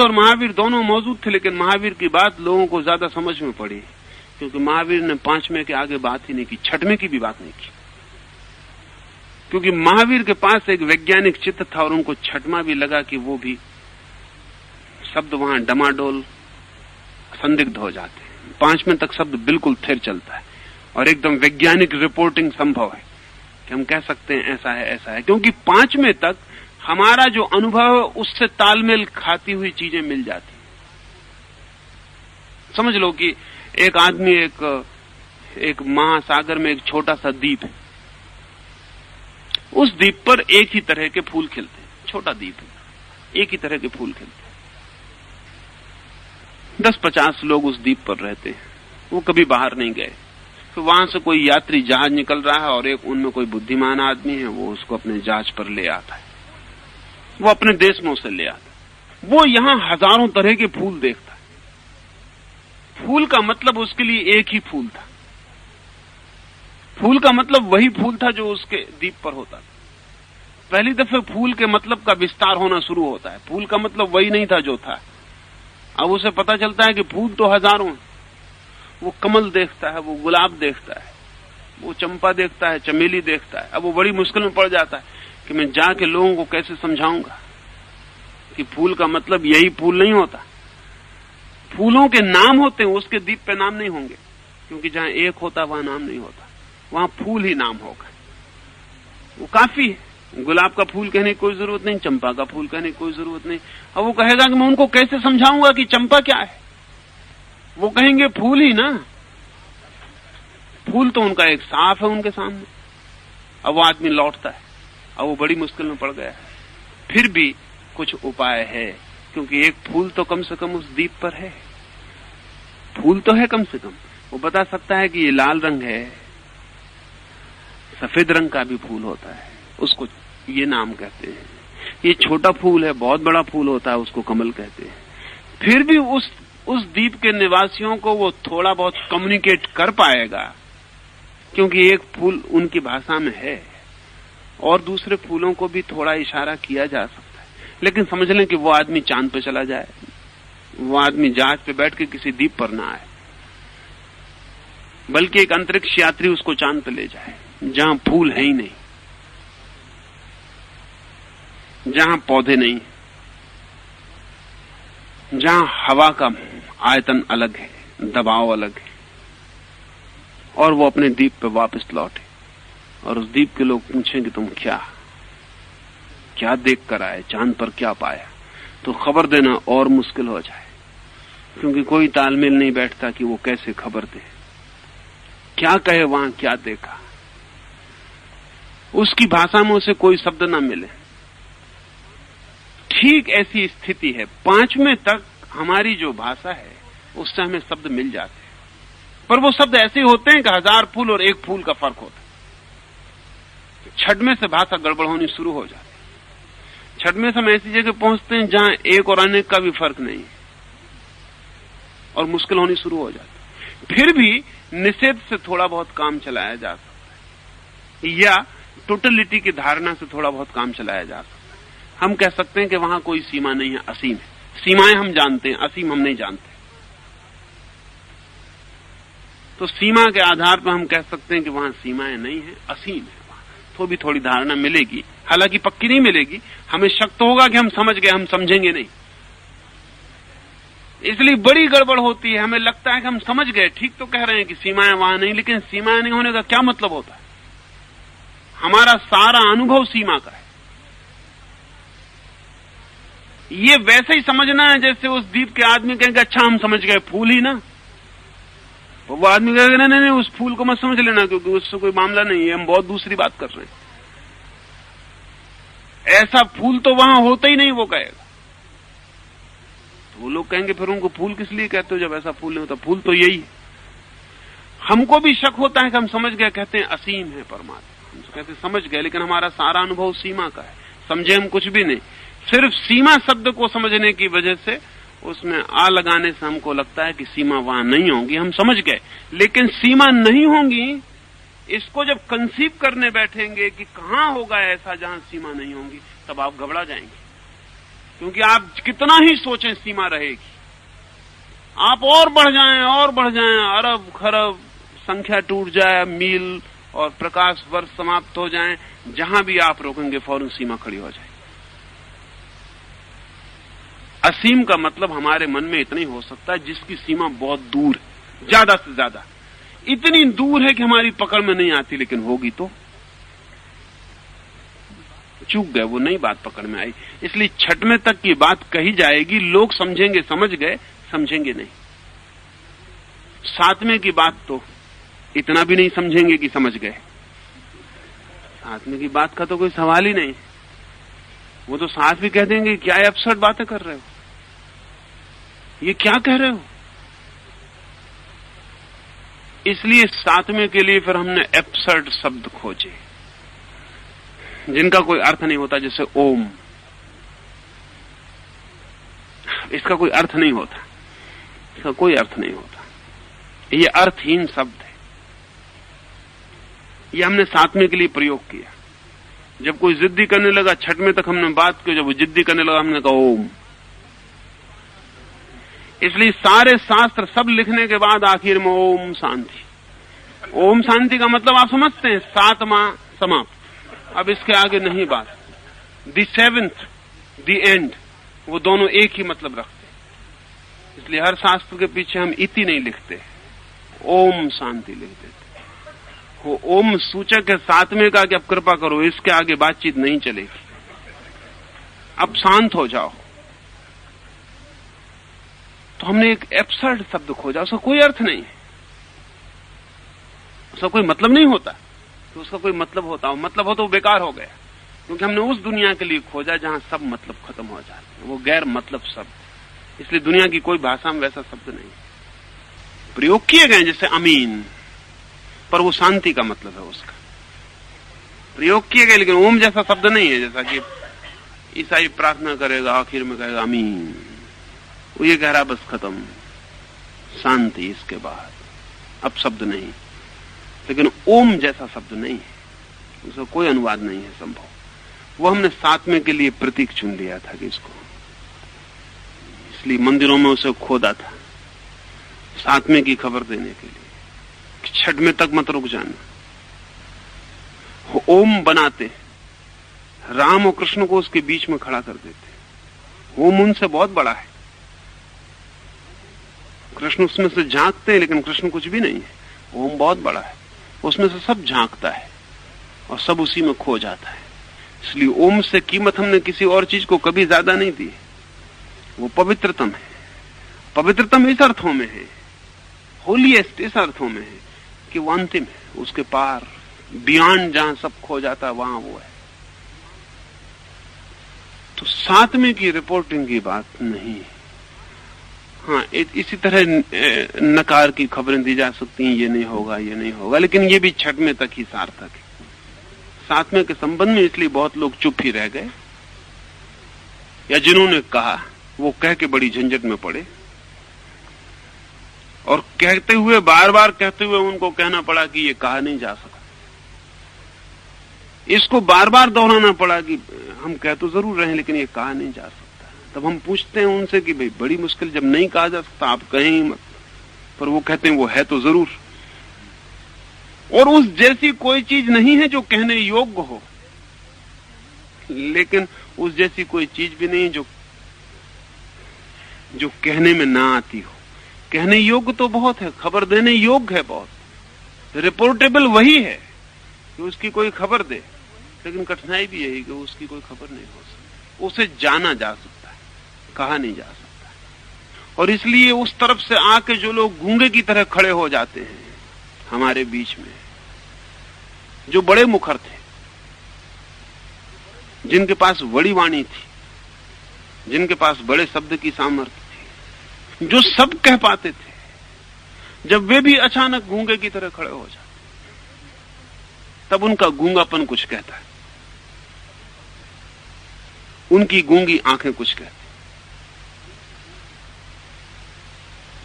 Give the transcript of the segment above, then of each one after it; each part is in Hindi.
बुद्ध और महावीर दोनों मौजूद थे, लेकिन महावीर की बात लोगों को ज़्यादा समझ में पड़ी, क्योंकि महावीर ने पाँचवें के आगे बात ही नहीं की, छठवें की भी बात नहीं की। क्योंकि महावीर के पास एक वैज्ञानिक चित्त था और उनको छठवा भी लगा कि वो भी शब्द वहाँ डमाडोल, संदिग्ध हो जाते हैं। पाँचवें तक शब्द बिल्कुल थिर चलता है, और एकदम वैज्ञानिक रिपोर्टिंग संभव है कि हम कह सकते हैं ऐसा है ऐसा है। क्योंकि पाँचवें तक हमारा जो अनुभव है, उससे तालमेल खाती हुई चीज़ें मिल जाती। समझ लो कि एक आदमी एक एक महासागर में एक छोटा सा द्वीप है। उस द्वीप पर एक ही तरह के फूल खिलते हैं। छोटा द्वीप है। एक ही तरह के फूल खिलते हैं। दस पचास लोग उस द्वीप पर रहते हैं। वो कभी बाहर नहीं गए। तो वहाँ से कोई यात्री जहाज़ निकल रहा है और एक उनमें कोई बुद्धिमान आदमी है, वो उसको अपने जहाज़ पर ले आता है। वो अपने देश में उसे ले आता वो यहाँ हज़ारों तरह के फूल देखता है। फूल का मतलब उसके लिए एक ही फूल था। फूल का मतलब वही फूल था जो उसके द्वीप पर होता था। पहली दफे फूल के मतलब का विस्तार होना शुरू होता है। फूल का मतलब वही नहीं था जो था। अब उसे पता चलता है कि फूल तो हज़ारों वो कमल देखता है, वो गुलाब देखता है, वो चंपा देखता है, चमेली देखता है। अब वो बड़ी मुश्किल में पड़ जाता है। कि मैं जाके लोगों को कैसे समझाऊँगा? कि फूल का मतलब यही फूल नहीं होता। फूलों के नाम होते हैं, उसके दीप पे नाम नहीं होंगे। क्योंकि जहाँ एक होता, वहाँ नाम नहीं होता। वहाँ फूल ही नाम होगा। वो काफ़ी है। गुलाब का फूल कहने की कोई ज़रूरत नहीं, चंपा का फूल कहने की कोई ज़रूरत नहीं। अब वो कहेगा कि मैं उनको कैसे समझाऊँगा कि चंपा क्या है? वो कहेंगे फूल ही ना। फूल तो उनका एक साफ़ है उनके सामने। अब वो आदमी लौटता है। अब वो बड़ी मुश्किल में पड़ गया। है फिर भी कुछ उपाय है, क्योंकि एक फूल तो कम से कम उस दीप पर है। फूल तो है कम से कम। वो बता सकता है कि ये लाल रंग है, सफ़ेद रंग का भी फूल होता है। उसको ये नाम कहते हैं। ये छोटा फूल है, बहुत बड़ा फूल होता है, उसको कमल कहते हैं। फिर भी उस उस द्वीप के निवासियों को वो थोड़ा बहुत कम्युनिकेट कर पाएगा, क्योंकि एक फूल उनकी भाषा में है। और दूसरे फूलों को भी थोड़ा इशारा किया जा सकता है। लेकिन समझ लें कि वो आदमी चाँद पे चला जाए, वो आदमी जहाज़ पे बैठ के किसी द्वीप पर ना आए, बल्कि एक अंतरिक्ष यात्री उसको चाँद पे ले जाए, जहाँ फूल है ही नहीं, जहाँ पौधे नहीं जहाँ हवा का आयतन अलग है, दबाव अलग है, और वो अपने द्वीप पे वापस लौटे। और उस द्वीप के लोग पूछें कि तुम क्या क्या देख कर आए? चाँद पर क्या पाया? तो खबर देना और मुश्किल हो जाए, क्योंकि कोई तालमेल नहीं बैठता कि वो कैसे खबर दे। क्या कहे, वहाँ क्या देखा? उसकी भाषा में उसे कोई शब्द ना मिले। ठीक ऐसी स्थिति है। पाँचवें तक हमारी जो भाषा है उससे हमें शब्द मिल जाते हैं। पर वो शब्द ऐसे होते हैं कि हज़ार फूल और एक फूल का फ़र्क होता है। छठवें से भाषा गड़बड़ होनी शुरू हो जाती छठवें से हम ऐसी जगह पहुँचते हैं जहाँ एक और अनेक का भी फ़र्क नहीं है और मुश्किल होनी शुरू हो जाती फिर भी निषेध से थोड़ा बहुत काम चलाया जा सकता है या टोटलिटी की धारणा से थोड़ा बहुत काम चलाया जा सकता है। हम कह सकते हैं कि वहाँ कोई सीमा नहीं है, असीम है। सीमाएँ हम जानते हैं, असीम हम नहीं जानते। तो सीमा के आधार पर हम कह सकते हैं कि वहाँ सीमाएँ नहीं है, असीम है। तो भी थोड़ी धारणा मिलेगी। हालाँकि पक्की नहीं मिलेगी। हमें शक तो होगा कि हम समझ गए, हम समझेंगे नहीं। इसलिए बड़ी गड़बड़ होती है। हमें लगता है कि हम समझ गए। ठीक तो कह रहे हैं कि सीमाएँ वहाँ नहीं, लेकिन सीमाएँ नहीं होने का क्या मतलब होता है? हमारा सारा अनुभव सीमा का है। ये वैसे ही समझना है जैसे उस द्वीप के आदमी कहेंगे अच्छा हम समझ गए। फूल ही ना। वो आदमी कहेगा, नहीं नहीं उस फूल को मत समझ लेना, क्योंकि उससे कोई मामला नहीं है, हम बहुत दूसरी बात कर रहे हैं। ऐसा फूल तो वहाँ होता ही नहीं, वो कहेगा। तो वो लोग कहेंगे, फिर उनको फूल किस लिए कहते हो, जब ऐसा फूल नहीं होता? फूल तो यही है। हमको भी शक होता है कि हम समझ गए, कहते हैं, असीम है परमात्मा। हम तो कहते समझ गए, लेकिन हमारा सारा अनुभव सीमा का है। समझे हम कुछ भी नहीं। सिर्फ़ सीमा शब्द को समझने की वजह से उसमें आ लगाने से हमको लगता है कि सीमा वहाँ नहीं होंगी, हम समझ गए। लेकिन सीमा नहीं होंगी, इसको जब कंसीव करने बैठेंगे कि कहाँ होगा ऐसा जहाँ सीमा नहीं होंगी, तब आप घबरा जाएँगे। क्योंकि आप कितना ही सोचें, सीमा रहेगी। आप और बढ़ जाएँ, और बढ़ जाएँ, अरब, खरब, संख्या टूट जाए, मील और प्रकाश वर्ष समाप्त हो जाएँ, जहाँ भी आप रोकेंगे, फ़ौरन सीमा खड़ी हो जाए असीम का मतलब हमारे मन में इतना ही हो सकता है जिसकी सीमा बहुत दूर है, ज़्यादा से ज़्यादा। इतनी दूर है कि हमारी पकड़ में नहीं आती, लेकिन होगी तो। चूक गए, वो नई बात पकड़ में आई। इसलिए छठवें तक की बात कही जाएगी, लोग समझेंगे, समझ गए, समझेंगे नहीं। सातवें की बात तो इतना भी नहीं समझेंगे कि समझ गए। सातवें की बात का तो कोई सवाल ही नहीं। वो तो साथ भी कह देंगे, क्या अपसर्ट बातें कर रहे हो? ये क्या कह रहे हो? इसलिए सातवें के लिए फिर हमने एप्सर्ड शब्द खोजे। जिनका कोई अर्थ नहीं होता, जैसे ओम। इसका कोई अर्थ नहीं होता। इसका कोई अर्थ नहीं होता। ये अर्थहीन शब्द है। ये हमने सातवें के लिए प्रयोग किया। जब कोई जिद्दी करने लगा, छठवें तक हमने बात की, जब वो जिद्दी करने लगा, हमने कहा ओम। इसलिए सारे शास्त्र सब लिखने के बाद आखिर में ओम शांति। ओम शांति का मतलब आप समझते हैं, सातवा समाप्त। अब इसके आगे नहीं बात। दी सेवेंथ दी एंड वो दोनों एक ही मतलब रखते इसलिए हर शास्त्र के पीछे हम इति नहीं लिखते। ओम शांति लिख देते वो ओम सूचक है, सातवें का कि अब कृपा करो, इसके आगे बातचीत नहीं चलेगी। अब शांत हो जाओ। तो हमने एक एब्सर्ड शब्द खोजा, उसका कोई अर्थ नहीं है। उसका कोई मतलब नहीं होता। तो उसका कोई मतलब होता हो मतलब हो तो बेकार हो गया। क्योंकि हमने उस दुनिया के लिए खोजा जहाँ सब मतलब खत्म हो जाते हैं। वो गैर मतलब शब्द इसलिए दुनिया की कोई भाषा में वैसा शब्द नहीं प्रयोग किए गए जैसे अमीन, पर वो शांति का मतलब है उसका। प्रयोग किए गए, लेकिन ओम जैसा शब्द नहीं है, जैसा कि ईसाई प्रार्थना करेगा, आखिर में कहेगा अमीन। वो ये कह रहा बस खत्म। शांति इसके बाद। अब शब्द नहीं। लेकिन ओम जैसा शब्द नहीं है। उसका कोई अनुवाद नहीं है संभव। वो हमने सातवें के लिए प्रतीक चुन लिया था कि इसको। इसलिए मंदिरों में उसे खोदा था। सातवें की खबर देने के लिए। छठ में तक मत रुक जाना। ओम बनाते। राम और कृष्ण को उसके बीच में खड़ा कर देते। ओम उनसे बहुत बड़ा है। कृष्ण उसमें से झांकते हैं, लेकिन कृष्ण कुछ भी नहीं है। ओम बहुत बड़ा है। उसमें से सब झांकता है और सब उसी में खो जाता है। इसलिए ओम से कीमत हमने किसी और चीज़ को कभी ज़्यादा नहीं दी। वो पवित्रतम है। पवित्रतम इस अर्थों में है होलीएस्ट इस अर्थों में है कि वो अंतिम है। उसके पार बियॉन्ड जहाँ सब खो जाता है, वहाँ वो है। तो सातवें की रिपोर्टिंग की बात नहीं है। हाँ इसी तरह नकार की खबरें दी जा सकती हैं, ये नहीं होगा, ये नहीं होगा, लेकिन ये भी छठवें तक ही सार्थक है। सातवें के संबंध में इसलिए बहुत लोग चुप ही रह गए, या जिन्होंने कहा, वो कह के बड़ी झंझट में पड़े। और कहते हुए बार बार कहते हुए उनको कहना पड़ा कि ये कहा नहीं जा सका इसको बार बार दोहराना पड़ा कि, हम कह तो ज़रूर रहे लेकिन ये कहा नहीं जा सकता। तब हम पूछते हैं उनसे कि भाई, बड़ी मुश्किल जब नहीं कहा जा सकता, आप कहें ही मत। पर वो कहते हैं, वो है तो ज़रूर। और उस जैसी कोई चीज़ नहीं है जो कहने योग्य हो। लेकिन उस जैसी कोई चीज़ भी नहीं जो जो कहने में ना आती हो। कहने योग्य तो बहुत है, खबर देने योग्य है बहुत। रिपोर्टेबल वही है कि उसकी कोई खबर दे। लेकिन कठिनाई भी यही कि उसकी कोई खबर नहीं हो सकती। उसे जाना जा सकता कहा नहीं जा सकता। और इसलिए उस तरफ़ से आके जो लोग गूँगे की तरह खड़े हो जाते हैं, हमारे बीच में, जो बड़े मुखर थे, जिनके पास बड़ी वाणी थी, जिनके पास बड़े शब्द की सामर्थ्य थी, जो सब कह पाते थे, जब वे भी अचानक गूँगे की तरह खड़े हो जाते, तब उनका गूंगापन कुछ कहता है। उनकी गूँगी आँखें कुछ कहती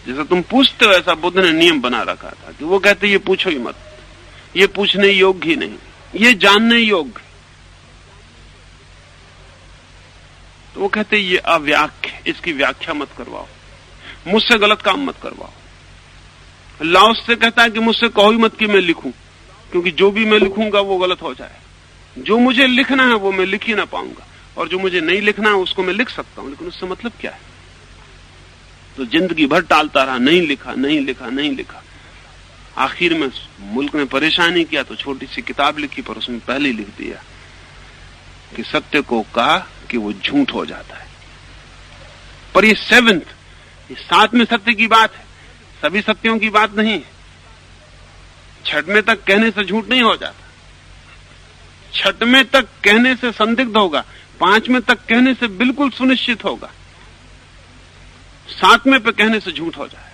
जैसा तुम पूछते हो, ऐसा बुद्ध ने नियम बना रखा था कि वो कहते ये पूछो ही मत। ये पूछने योग्य ही नहीं। ये जानने योग्य तो वो कहते ये अव्याख्य इसकी व्याख्या मत करवाओ। मुझसे गलत काम मत करवाओ। लाओस से कहता है कि मुझसे कहो ही मत कि मैं लिखूं, क्योंकि जो भी मैं लिखूँगा, वो गलत हो जाए। जो मुझे लिखना है, वो मैं लिख ही ना पाऊँगा। और जो मुझे नहीं लिखना है, उसको मैं लिख सकता हूँ। लेकिन उससे मतलब क्या है? तो ज़िंदगी भर टालता रहा, नहीं लिखा नहीं लिखा नहीं लिखा। आखिर में मुल्क ने परेशानी किया तो छोटी सी किताब लिखी, पर उसमें पहले लिख दिया कि सत्य को कहा कि वो झूठ हो जाता है। पर ये सेवेंथ ये सातवें सत्य की बात है। सभी सत्यों की बात नहीं है। छठवें तक कहने से झूठ नहीं हो जाता। छठवें तक कहने से संदिग्ध होगा। पाँचवें तक कहने से बिल्कुल सुनिश्चित होगा। सातवें पे कहने से झूठ हो जाए।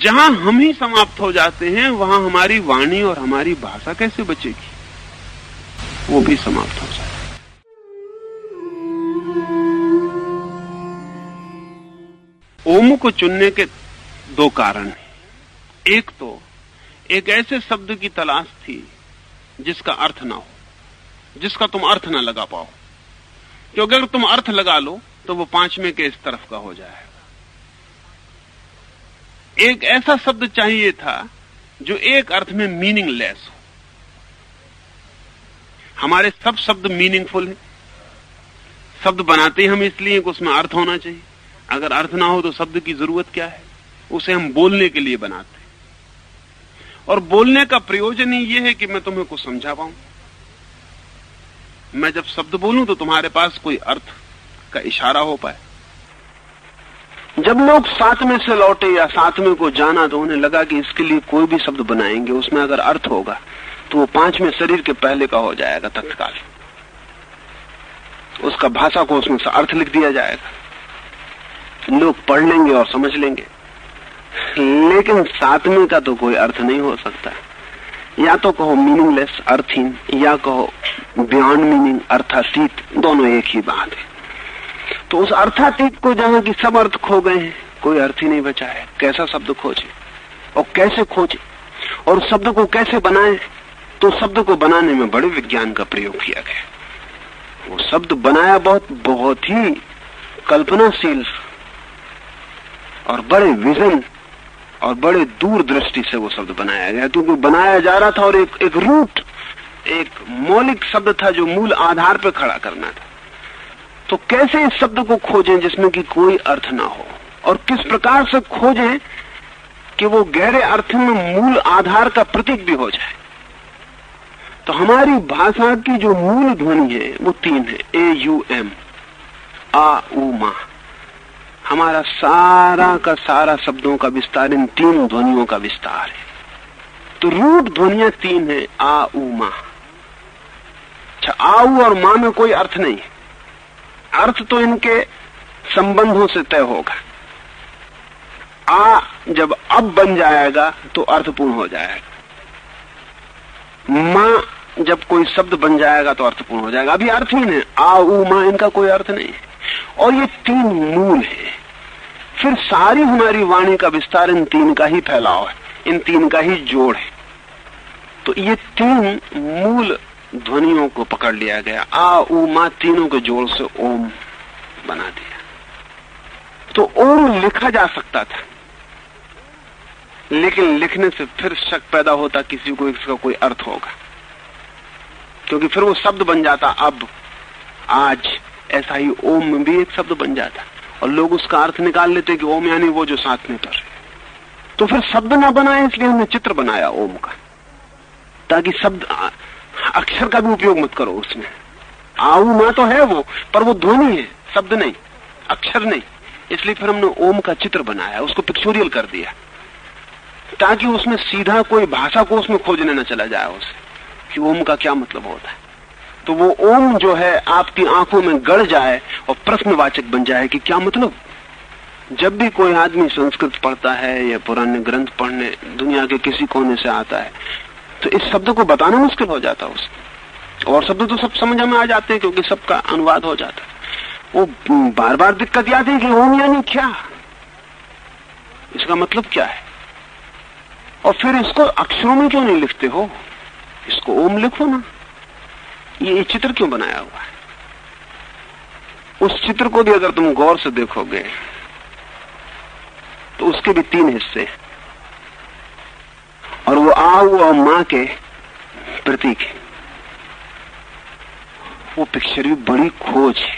जहाँ हम ही समाप्त हो जाते हैं, वहाँ हमारी वाणी और हमारी भाषा कैसे बचेगी? वो भी समाप्त हो जाए। ओम को चुनने के दो कारण हैं। एक तो एक ऐसे शब्द की तलाश थी जिसका अर्थ ना हो, जिसका तुम अर्थ ना लगा पाओ। क्योंकि अगर तुम अर्थ लगा लो तो वो पाँचवें के इस तरफ़ का हो जाएगा। एक ऐसा शब्द चाहिए था, जो एक अर्थ में मीनिंगलेस हो। हमारे सब शब्द मीनिंगफुल हैं। शब्द बनाते हम इसलिए कि उसमें अर्थ होना चाहिए। अगर अर्थ ना हो तो शब्द की ज़रूरत क्या है? उसे हम बोलने के लिए बनाते हैं। और बोलने का प्रयोजन ही यह है कि मैं तुम्हें कुछ समझा पाऊँ। मैं जब शब्द बोलूँ तो तुम्हारे पास कोई अर्थ का इशारा हो पाए। जब लोग सातवें से लौटे या सातवें को जाना तो उन्हें लगा कि इसके लिए कोई भी शब्द बनाएँगे, उसमें अगर अर्थ होगा तो वो पाँचवें शरीर के पहले का हो जाएगा तत्काल। उसका भाषा को उसमें अर्थ लिख दिया जाएगा। लोग पढ़ लेंगे और समझ लेंगे। लेकिन सातवें का तो कोई अर्थ नहीं हो सकता। या तो कहो मीनिंगलेस अर्थहीन, या कहो बियॉन्ड मीनिंग अर्थातीत, दोनों एक ही बात है। तो उस अर्थातीत को जहाँ की सब अर्थ खो गए हैं, कोई अर्थ ही नहीं बचा है। कैसा शब्द खोजे और कैसे खोजे और शब्द को कैसे बनाए तो शब्द को बनाने में बड़े विज्ञान का प्रयोग किया गया वो शब्द बनाया बहुत बहुत ही कल्पनाशील और बड़े विजन और बड़े दूर दृष्टि से वो शब्द बनाया गया। क्योंकि बनाया जा रहा था और एक एक रूट, एक मौलिक शब्द था जो मूल आधार पर खड़ा करना था। तो कैसे इस शब्द को खोजें जिसमें कि कोई अर्थ ना हो? और किस प्रकार से खोजें कि वो गहरे अर्थ में मूल आधार का प्रतीक भी हो जाए? तो हमारी भाषा की जो मूल ध्वनि है, वो तीन है। ए यू एम आ उ मा हमारा सारा का सारा शब्दों का विस्तार, इन तीन ध्वनियों का विस्तार है। तो रूप ध्वनिया तीन है, आ, उ, मा। अच्छा आऊ और माँ में कोई अर्थ नहीं अर्थ तो इनके संबंधों से तय होगा। आ जब अब बन जाएगा तो अर्थपूर्ण हो जाएगा। माँ जब कोई शब्द बन जाएगा तो अर्थपूर्ण हो जाएगा। अभी अर्थ ही नहीं आ, उ, माँ, इनका कोई अर्थ नहीं है। और ये तीन मूल है। फिर सारी हमारी वाणी का विस्तार इन तीन का ही फैलाव है, इन तीन का ही जोड़ है। तो ये तीन मूल ध्वनियों को पकड़ लिया गया। आ, उ, मा तीनों के जोड़ से ओम बना दिया। तो ओम लिखा जा सकता था, लेकिन लिखने से फिर शक पैदा होता किसी को, इसका कोई अर्थ होगा। क्योंकि फिर वो शब्द बन जाता, अब, आज। ऐसा ही ओम में भी एक शब्द बन जाता और लोग उसका अर्थ निकाल लेते कि ओम यानी वो जो साथ में कर। तो फिर शब्द ना बनाए, इसलिए हमने चित्र बनाया ओम का। ताकि शब्द, अक्षर का भी उपयोग मत करो उसमें। आऊ ना तो है वो, पर वो ध्वनि है, शब्द नहीं, अक्षर नहीं। इसलिए फिर हमने ओम का चित्र बनाया, उसको पिक्चोरियल कर दिया। ताकि उसमें सीधा कोई भाषा को उसमें खोजने न चला जाए उसे, कि ओम का क्या मतलब होता है। तो वो ओम जो है आपकी आँखों में गड़ जाए और प्रश्नवाचक बन जाए कि क्या मतलब? जब भी कोई आदमी संस्कृत पढ़ता है या पुराने ग्रंथ पढ़ने, दुनिया के किसी कोने से आता है तो इस शब्द को बताना मुश्किल हो जाता है उसको और शब्द तो सब समझ में आ जाते हैं क्योंकि सबका अनुवाद हो जाता है। वो बार बार दिक्कत याद है कि ओम यानी क्या? इसका मतलब क्या है? और फिर इसको अक्षरों में क्यों नहीं लिखते हो? इसको ओम लिखो ना। ये चित्र क्यों बनाया हुआ है? उस चित्र को भी अगर तुम गौर से देखोगे तो उसके भी तीन हिस्से और वो आओ और माँ के प्रतीक है। वो पिक्चर भी बड़ी खोज है।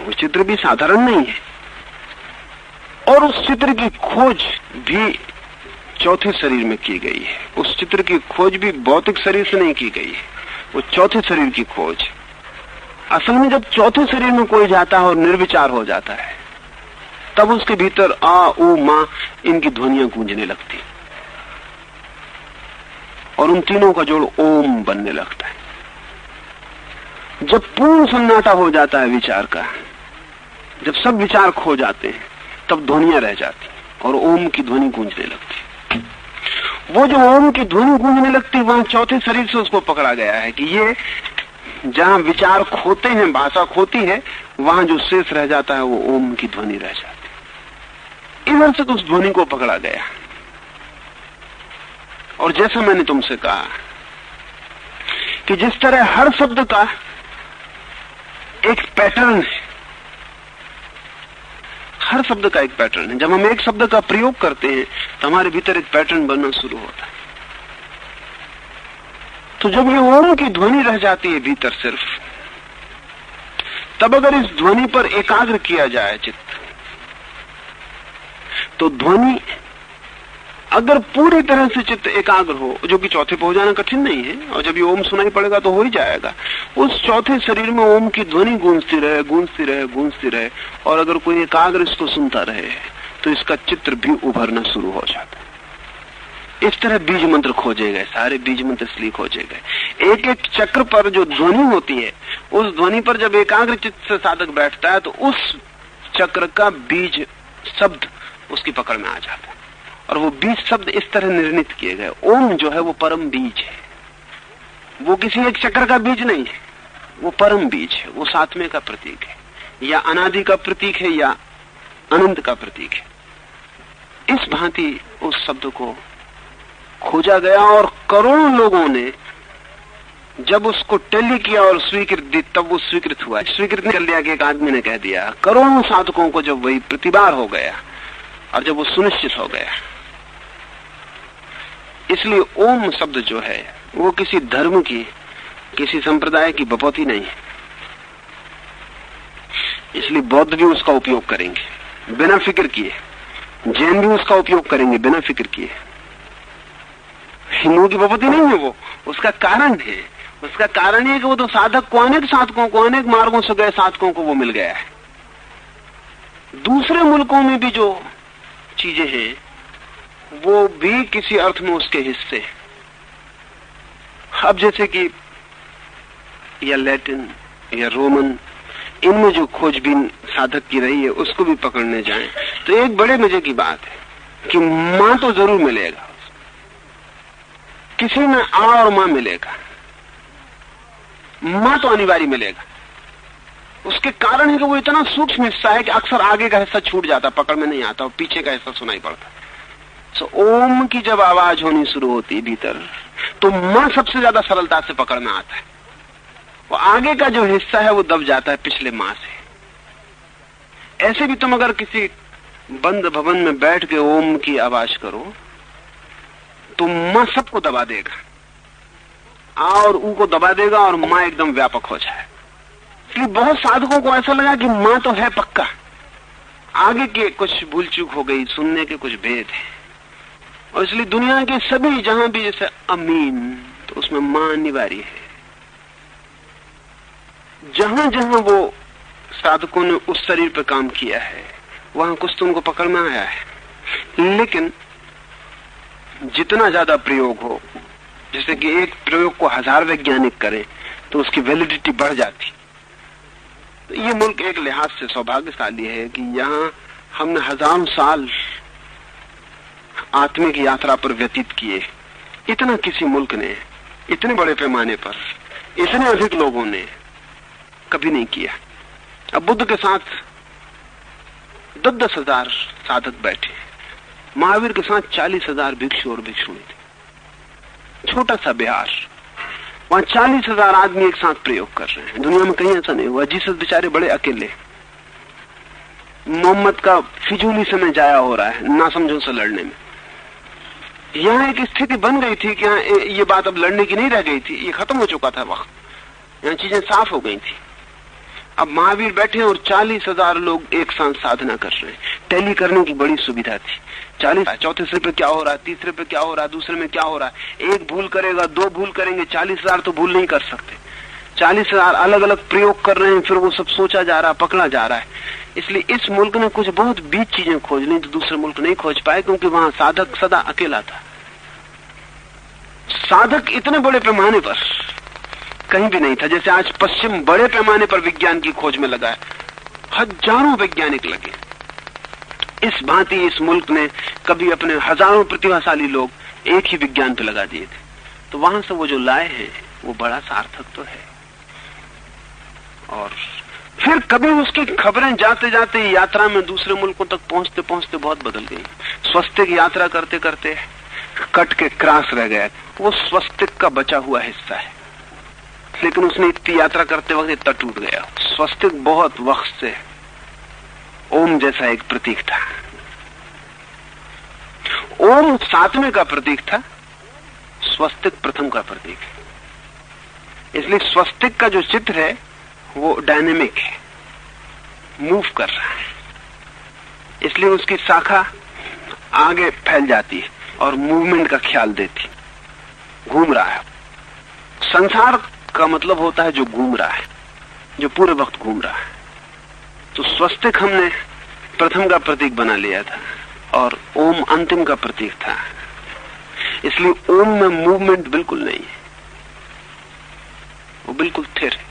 वो चित्र भी साधारण नहीं है। और उस चित्र की खोज भी चौथे शरीर में की गई है। उस चित्र की खोज भी भौतिक शरीर से नहीं की गई है। वो चौथे शरीर की खोज। असल में जब चौथे शरीर में कोई जाता है और निर्विचार हो जाता है, तब उसके भीतर आ, ऊ, माँ, इनकी ध्वनियाँ गूंजने लगती। और उन तीनों का जोड़ ओम बनने लगता है। जब पूर्ण सन्नाटा हो जाता है विचार का, जब सब विचार खो जाते हैं, तब ध्वनियाँ रह जाती और ओम की ध्वनि गूंजने लगती वो जो ओम की ध्वनि गूंजने लगती है वहाँ चौथे शरीर से उसको पकड़ा गया है कि ये जहाँ विचार खोते हैं, भाषा खोती है, वहाँ जो शेष रह जाता है, वो ओम की ध्वनि रह जाती इधर से तो उस ध्वनि को पकड़ा गया। और जैसा मैंने तुमसे कहा कि जिस तरह हर शब्द का एक पैटर्न है हर शब्द का एक पैटर्न है। जब हम एक शब्द का प्रयोग करते हैं तो हमारे भीतर एक पैटर्न बनना शुरू होता है। तो जब ये ओम की ध्वनि रह जाती है भीतर सिर्फ़, तब अगर इस ध्वनि पर एकाग्र किया जाए चित्त तो ध्वनि अगर पूरी तरह से चित्त एकाग्र हो, जो कि चौथे पे हो जाना कठिन नहीं है, और जब ये ओम सुनाई पड़ेगा तो हो ही जाएगा। उस चौथे शरीर में ओम की ध्वनि गूंजती रहे गूंजती रहे गूंजती रहे, और अगर कोई एकाग्र इसको सुनता रहे तो इसका चित्र भी उभरना शुरू हो जाता है। इस तरह बीज मंत्र खोजे गए, सारे बीज मंत्र इसलिए खोजे गए। एक एक चक्र पर जो ध्वनि होती है, उस ध्वनि पर जब एकाग्र चित्त से साधक बैठता है तो उस चक्र का बीज, शब्द उसकी पकड़ में आ जाता है। और वो बीज शब्द इस तरह निर्णित किए गए। ओम जो है वो परम बीज है। वो किसी एक चक्र का बीज नहीं है। वो परम बीज है। वो सातवें का प्रतीक है। या अनादि का प्रतीक है या अनंत का प्रतीक है। इस भांति उस शब्द को खोजा गया और करोड़ों लोगों ने जब उसको टेली किया और स्वीकृत दी, तब वो स्वीकृत हुआ। स्वीकृत कर लिया कि एक आदमी ने कह दिया। करोड़ों साधकों को जब वही प्रतिबार हो गया और जब वो सुनिश्चित हो गया। इसलिए ओम शब्द जो है, वो किसी धर्म की, किसी संप्रदाय की बपौती नहीं है। इसलिए बौद्ध भी उसका उपयोग करेंगे। बिना फ़िक्र किए। जैन भी उसका उपयोग करेंगे, बिना फ़िक्र किए। हिंदुओं की बपौती नहीं है वो। उसका कारण है। उसका कारण है कि वो तो साधक को अनेक साधकों को अनेक मार्गों से गए साधकों को वो मिल गया है। दूसरे मुल्कों में भी जो चीज़ें हैं वो भी किसी अर्थ में उसके हिस्से अब जैसे कि या लैटिन, या रोमन, इनमें जो खोजबीन साधक की रही है, उसको भी पकड़ने जाएँ। तो एक बड़े मज़े की बात है कि माँ तो ज़रूर मिलेगा। किसी में आ और माँ मिलेगा। माँ तो अनिवार्य मिलेगा। उसके कारण है कि वो इतना सूक्ष्म हिस्सा है कि अक्सर आगे का हिस्सा छूट जाता, पकड़ में नहीं आता और पीछे का हिस्सा सुनाई पड़ता। सो ओम की जब आवाज़ होनी शुरू होती भीतर तो माँ सबसे ज़्यादा सरलता से पकड़ना आता है। वो आगे का जो हिस्सा है, वो दब जाता है पिछले माह से। ऐसे भी तुम अगर किसी बंद भवन में बैठ के ओम की आवाज़ करो तो माँ सबको दबा देगा। आ और ऊ को दबा देगा और माँ एकदम व्यापक हो जाए। इसलिए बहुत साधकों को ऐसा लगा कि माँ तो है पक्का। आगे के कुछ भूल चूक हो गई, सुनने के कुछ भेद है। और इसलिए दुनिया के सभी जहाँ भी जैसे अमीन तो उसमें माँ अनिवार्य है। जहाँ जहाँ वो साधकों ने उस शरीर पर काम किया है, वहाँ कुछ तो उनको पकड़ में आया है। लेकिन जितना ज़्यादा प्रयोग हो, जैसे कि एक प्रयोग को हज़ार वैज्ञानिक करें तो उसकी वैलिडिटी बढ़ जाती। तो ये मुल्क एक लिहाज से सौभाग्यशाली है कि यहाँ हमने हज़ारों साल आत्मिक यात्रा पर व्यतीत किए। इतना किसी मुल्क ने, इतने बड़े पैमाने पर, इतने अधिक लोगों ने कभी नहीं किया। अब बुद्ध के साथ दस दस हज़ार साधक बैठे। महावीर के साथ चालीस हज़ार भिक्षु और भिक्षुणी थे। छोटा सा बिहार। वहाँ चालीस हज़ार आदमी एक साथ प्रयोग कर रहे हैं। दुनिया में कहीं ऐसा नहीं हुआ। जीसस बेचारे बड़े अकेले। मोहम्मद का फिजूली समय जाया हो रहा है ना समझो से लड़ने में। यहाँ एक स्थिति बन गई थी कि ये बात अब लड़ने की नहीं रह गई थी। ये खत्म हो चुका था वक्त। यहाँ चीज़ें साफ़ हो गई थी। अब महावीर बैठे और चालीस हज़ार लोग एक साथ साधना कर रहे हैं। टैली करने की बड़ी सुविधा थी। चालीस चौथे सिर पे क्या हो रहा है? तीसरे पे क्या हो रहा है? दूसरे में क्या हो रहा है? एक भूल करेगा, दो भूल करेंगे, चालीस हज़ार तो भूल नहीं कर सकते। चालीस हज़ार अलग अलग प्रयोग कर रहे हैं, फिर वो सब सोचा जा रहा है पकड़ा जा रहा है। इसलिए इस मुल्क ने कुछ बहुत बीच चीज़ें खोज ली, जो दूसरे मुल्क नहीं खोज पाए, क्योंकि वहाँ साधक सदा अकेला था। साधक इतने बड़े पैमाने पर कहीं भी नहीं था, जैसे आज पश्चिम बड़े पैमाने पर विज्ञान की खोज में लगा है। हज़ारों वैज्ञानिक लगे। इस भांति इस मुल्क ने कभी अपने हज़ारों प्रतिभाशाली लोग एक ही विज्ञान पे लगा दिए थे। तो वहाँ से वो जो लाए हैं, वो बड़ा सार्थक तो है। और फिर कभी उसकी खबरें जाते जाते यात्रा में दूसरे मुल्कों तक पहुँचते पहुँचते बहुत बदल गई। स्वस्तिक यात्रा करते करते कट के क्रास रह गया। वो स्वस्तिक का बचा हुआ हिस्सा है। लेकिन उसने इतनी यात्रा करते वक्त इतना टूट गया। स्वस्तिक बहुत वक्त से ओम जैसा एक प्रतीक था। ओम सातवें का प्रतीक था, स्वस्तिक प्रथम का प्रतीक। है इसलिए स्वस्तिक का जो चित्र है वो डायनेमिक है। मूव कर रहा है। इसलिए उसकी शाखा आगे फैल जाती है और मूवमेंट का ख्याल देती घूम रहा है। संसार का मतलब होता है जो घूम रहा है, जो पूरे वक्त घूम रहा है। तो स्वस्तिक हमने प्रथम का प्रतीक बना लिया था और ओम अंतिम का प्रतीक था। इसलिए ओम में मूवमेंट बिल्कुल नहीं है। वो बिल्कुल स्थिर है।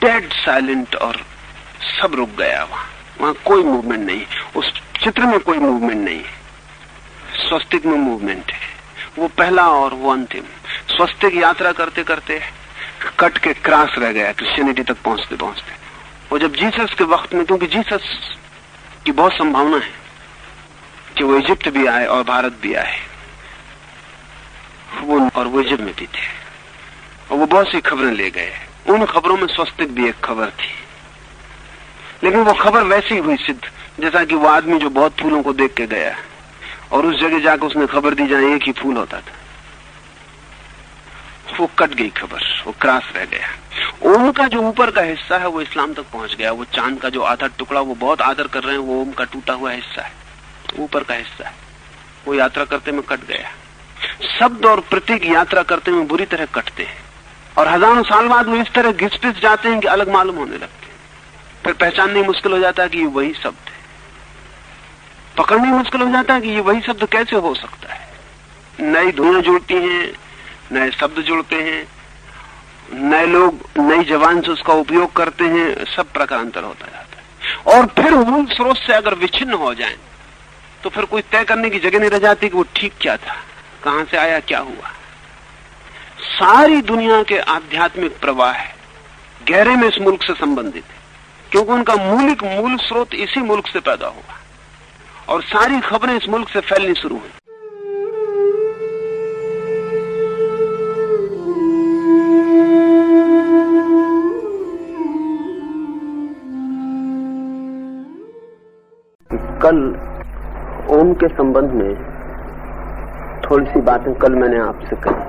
डेड साइलेंट और सब रुक गया वहाँ। वहाँ कोई मूवमेंट नहीं। उस चित्र में कोई मूवमेंट नहीं। स्वस्तिक में मूवमेंट है। वो पहला और वो अंतिम। स्वस्तिक यात्रा करते करते कट के क्रॉस रह गया। क्रिश्चियनिटी तक पहुँचते पहुँचते। और जब जीसस के वक्त में, क्योंकि जीसस की बहुत संभावना है कि वो इजिप्ट भी आए और भारत भी आए। वो और वो इजिप्ट में भी थे। और वो बहुत सी खबरें ले गए। उन खबरों में स्वस्तिक भी एक खबर थी। लेकिन वो खबर वैसी हुई सिद्ध, जैसा कि वो आदमी जो बहुत फूलों को देख के गया और उस जगह जाकर उसने खबर दी जहाँ एक ही फूल होता था। वो कट गई खबर, वो क्रास रह गया। ओम का जो ऊपर का हिस्सा है, वो इस्लाम तक पहुँच गया। वो चाँद का जो आधा टुकड़ा, वो बहुत आदर कर रहे हैं, वो ओम का टूटा हुआ हिस्सा है। ऊपर का हिस्सा है। वो यात्रा करते में कट गया। शब्द और प्रतीक यात्रा करते में बुरी तरह कटते हैं। और हज़ारों साल बाद वो इस तरह घिस पिस जाते हैं कि अलग मालूम होने लगते हैं। फिर पहचानने मुश्किल हो जाता है कि ये वही शब्द है। पकड़ने मुश्किल हो जाता है कि ये वही शब्द कैसे हो सकता है? नई धुएँ जुड़ती हैं, नए शब्द जुड़ते हैं, नए लोग, नई जवान से उसका उपयोग करते हैं, सब प्रकार अंतर होता जाता है। और फिर मूल स्रोत से अगर विच्छिन्न हो जाए तो फिर कोई तय करने की जगह नहीं रह जाती कि वो ठीक क्या था, कहाँ से आया, क्या हुआ। सारी दुनिया के आध्यात्मिक प्रवाह गहरे में इस मुल्क से संबंधित है, क्योंकि उनका मूलिक मूल स्रोत इसी मुल्क से पैदा हुआ। और सारी खबरें इस मुल्क से फैलनी शुरू हुई। कल ओम के संबंध में थोड़ी सी बातें कल मैंने आपसे कही।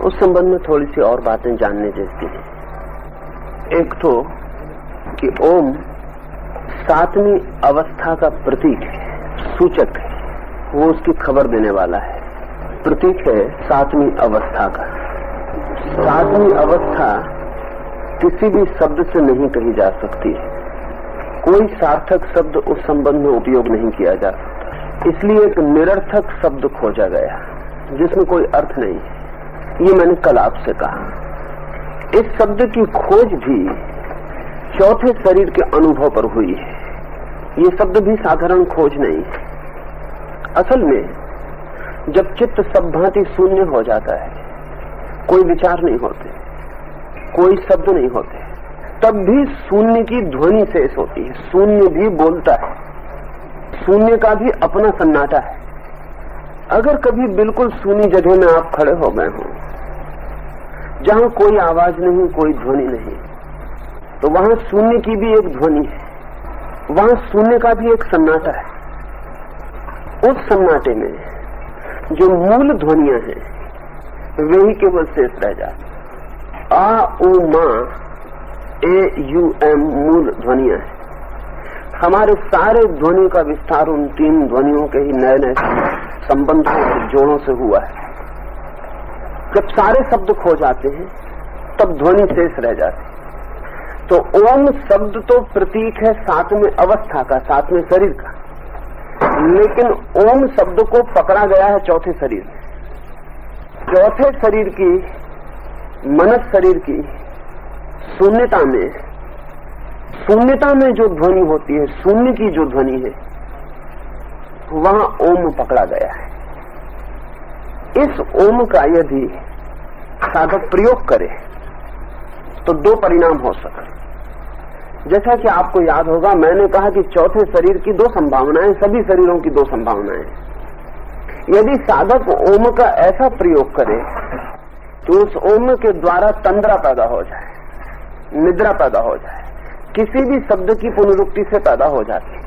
उस संबंध में थोड़ी सी और बातें जानने जैसी है। एक तो कि ओम सातवीं अवस्था का प्रतीक है, सूचक है, वो उसकी खबर देने वाला है। प्रतीक है सातवीं अवस्था का। सातवीं अवस्था किसी भी शब्द से नहीं कही जा सकती। कोई सार्थक शब्द उस संबंध में उपयोग नहीं किया जा सकता। इसलिए एक निरर्थक शब्द खोजा गया, जिसमें कोई अर्थ नहीं है। ये मैंने कल आपसे कहा। इस शब्द की खोज भी चौथे शरीर के अनुभव पर हुई है। ये शब्द भी साधारण खोज नहीं है। असल में, जब चित्त सब भांति शून्य हो जाता है, कोई विचार नहीं होते, कोई शब्द नहीं होते, तब भी शून्य की ध्वनि शेष होती है। शून्य भी बोलता है। शून्य का भी अपना सन्नाटा है। अगर कभी बिल्कुल सूनी जगह में आप खड़े हो गए हो जहाँ कोई आवाज़ नहीं, कोई ध्वनि नहीं। तो वहाँ शून्य की भी एक ध्वनि है। वहाँ शून्य का भी एक सन्नाटा है। उस सन्नाटे में जो मूल ध्वनिया हैं, वे ही केवल शेष रह जाते आ, उ, मा, ए, यू, एम मूल ध्वनिया है। हमारे सारे ध्वनियों का विस्तार उन तीन ध्वनियों के ही नए नए संबंधों और जोड़ों से हुआ है। जब सारे शब्द खो जाते हैं, तब ध्वनि शेष रह जाती तो ओम शब्द तो प्रतीक है सातवें अवस्था का, सातवें शरीर का। लेकिन ओम शब्द को पकड़ा गया है चौथे शरीर में। चौथे शरीर की, मनस शरीर की शून्यता में शून्यता में जो ध्वनि होती है, शून्य की जो ध्वनि है, वहाँ ओम पकड़ा गया है। इस ओम का यदि साधक प्रयोग करे तो दो परिणाम हो सकते जैसा कि आपको याद होगा, मैंने कहा कि चौथे शरीर की दो संभावनाएँ, सभी शरीरों की दो संभावनाएँ यदि साधक ओम का ऐसा प्रयोग करे तो उस ओम के द्वारा तंद्रा पैदा हो जाए, निद्रा पैदा हो जाए, किसी भी शब्द की पुनरुक्ति से पैदा हो जाती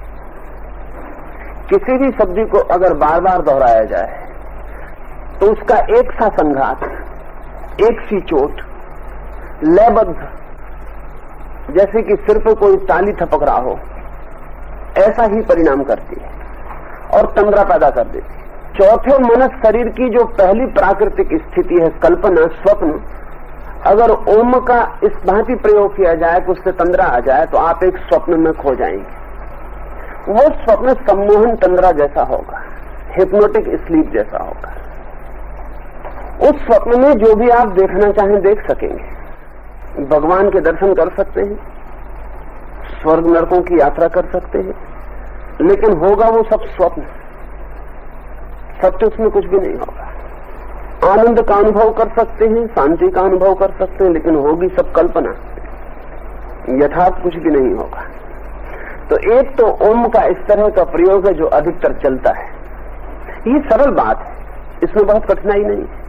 किसी भी शब्द को अगर बार बार दोहराया जाए तो उसका एक सा संघात, एक सी चोट, लयबद्ध, जैसे कि सिर पर कोई ताली थपक रहा हो, ऐसा ही परिणाम करती है और तंद्रा पैदा कर देती है। चौथे मनस शरीर की जो पहली प्राकृतिक स्थिति है, कल्पना, स्वप्न, अगर ओम का इस भांति प्रयोग किया जाए कि उससे तंद्रा आ जाए तो आप एक स्वप्न में खो जाएँगे। वो स्वप्न सम्मोहन तंद्रा जैसा होगा हिप्नोटिक स्लीप जैसा होगा। उस स्वप्न में जो भी आप देखना चाहें, देख सकेंगे। भगवान के दर्शन कर सकते हैं, स्वर्ग नरकों की यात्रा कर सकते हैं, लेकिन होगा वो सब स्वप्न। सत्य उसमें कुछ भी नहीं होगा। आनंद का अनुभव कर सकते हैं, शांति का अनुभव कर सकते हैं, लेकिन होगी सब कल्पना। यथार्थ कुछ भी नहीं होगा। तो एक तो ओम का इस तरह का प्रयोग है जो अधिकतर चलता है। ये सरल बात है। इसमें बहुत कठिनाई नहीं है।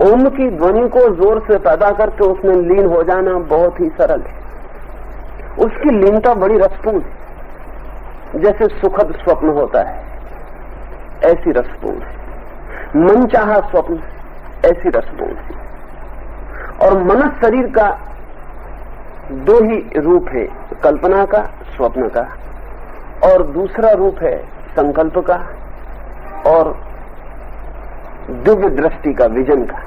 ओम की ध्वनि को ज़ोर से पैदा करके उसमें लीन हो जाना बहुत ही सरल है। उसकी लीनता बड़ी रसपूर्ण है। जैसे सुखद स्वप्न होता है, ऐसी रसपूर्ण है। मन चाह स्वप्न, ऐसी रसपूर्ण है। और मन शरीर का दो ही रूप है, कल्पना का, स्वप्न का। और दूसरा रूप है संकल्प का और दिव्य दृष्टि का विजन का।